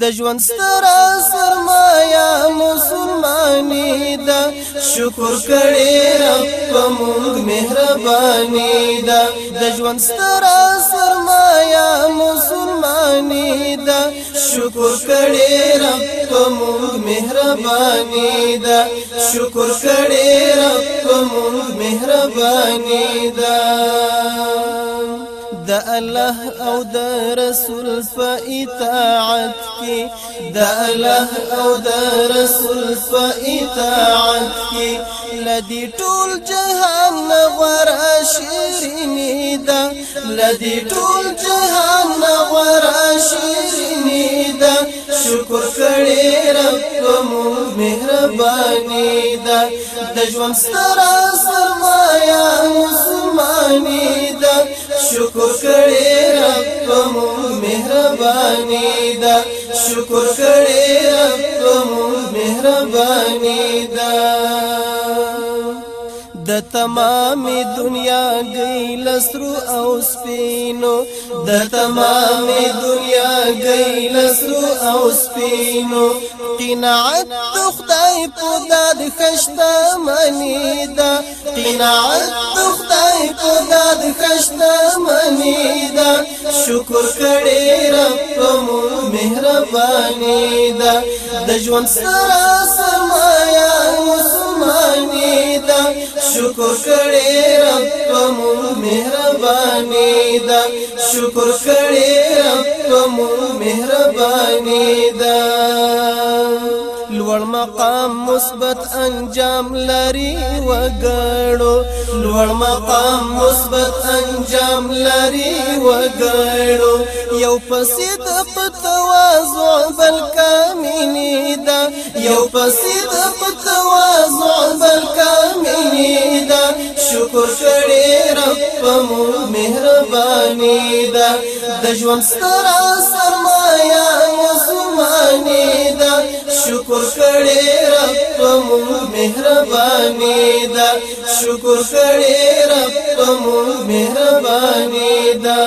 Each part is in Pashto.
د ژوند ستر سرمایا مسلمانی دا شکر کړي رب مونږ مهرباني دا د ژوند ستر سرمایا مسلمانی دا شکر کړي رب مونږ مهرباني دا شکر کړي رب مونږ مهرباني دا الله او د رسول په اطاعت د الله او د رسول په اطاعت کې لدی ټول جهان نور شیرینی ده لدی ټول جهان نور شیرینی شکر کړي رب مو مهرباني دا د ژوند ستره سرمایا مسلماني دا شکر کړي رب مو مهرباني دا شکر کړي رب مو مهرباني دا د تمام دنیا گئی لسرو او سپینو د تمام دنیا گئی لسرو او سپینو قناعت خدای په داد خشته منی دا قناعت خدای په داد خشته منی دا شکر کړې رب مو مهرباني ده د ژوند سره سمایا عثماني ده شکر کړي رب په مور مهرباني ده شکر کړي رب په مور مهرباني ده لوړ مقام مثبت انجام لري وګړو لوړ مقام مثبت انجام لري وګړو یو پسې د پتوازو بل کامینی دا یو پسې د پتوازو بل کامینی دا شکر کړي رب مو مهرباني دا د ژوند ستر سرمان مهرباني دا شکر کړي رب مو مهرباني دا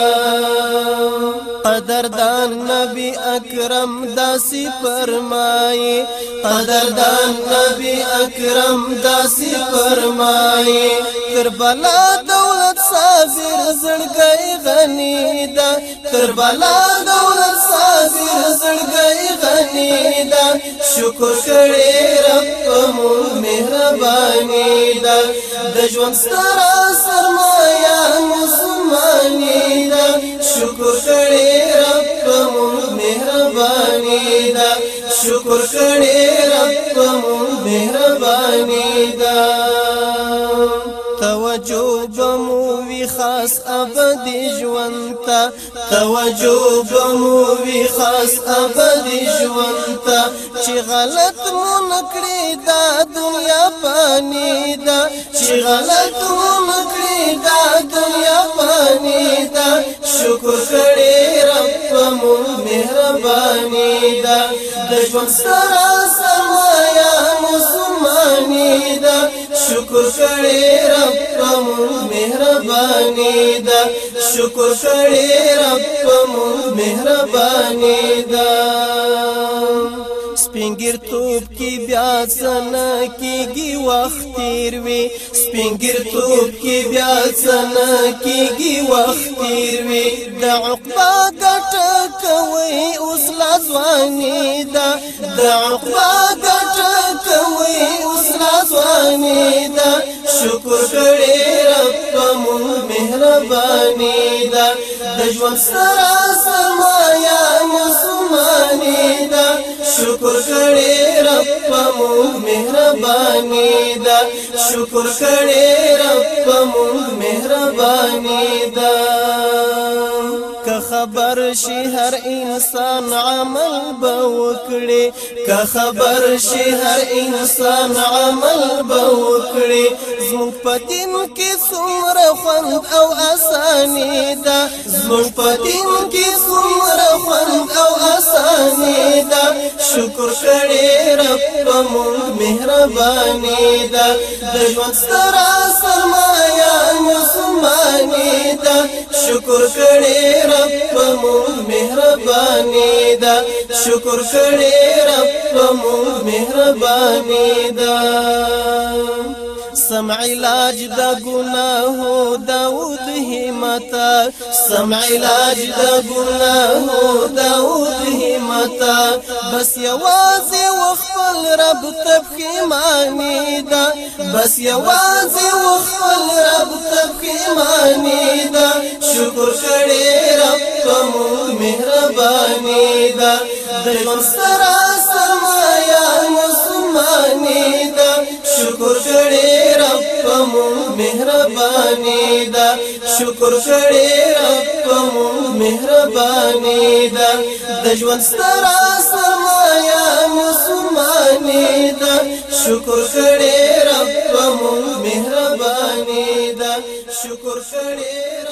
قدردان نبی اکرم داسی فرمائے قدردان نبی اکرم داسی فرمائے کربلا دولت صابر زړګي غنی دا کربلا دولت حاضر زړګي غني دا شکر کړي رب مو مهرباني دا د ژوند ستره سرمایا مسلماني دا شکر کړي رب مو مهرباني دا شکر کړي رب مو مهرباني دا خاص ابدی ژوند ته توجه بمو وی خاص ابدی ژوند ته چې غلط مون کړی دا دنیا پانی دا چې غلط مون کړی دا دنیا پانی دا شکر کړی رب مو مهرباني دا د ژوند سره سم شکر سړی رب مو مهرباني دا شکر سړی رب مو مهرباني دا سپینګر توپ کې بیا سنا کېږي وخت تیر وي سپینګر توپ کې بیا سنا کېږي وخت تیر وي د عقبا ګټه کوي اوس لا ځواني دا د عقبا ګټه کوي افغانی دا شکر کړي رب مون مهرباني دا د ژوند سره سمایا مسلمانی دا شکر کړي رب مون مهرباني دا شکر کړي رب مون مهرباني دا خبر شي هر انسان عمل به وکړي که خبر شي هر انسان عمل به وکړي زموږ په دین کې څومره خوند او اساني ده زموږ په دین کې څومره سلام او اسانی دا شکر کړي رب مونږ مهرباني دا د ژوند ستر سرمایا مسلمانی دا شکر کړي رب مونږ مهرباني دا شکر کړي رب مونږ مهرباني دا سم علاج د ګناهو داود همت سم علاج د ګناهو داود همت بس یوازې وخپل رب تبخي مانی دا بس یوازې وخپل رب تبخي مانی دا شکر کړي رب کوم مهرباني دا د ژوند سره سرمایا مسلمانی دا شکر کړي مو مهرباني دا شکر کړي رب مو مهرباني دا د ژوند ستر سرمایا مسلماني دا شکر کړي رب مو مهرباني دا شکر کړي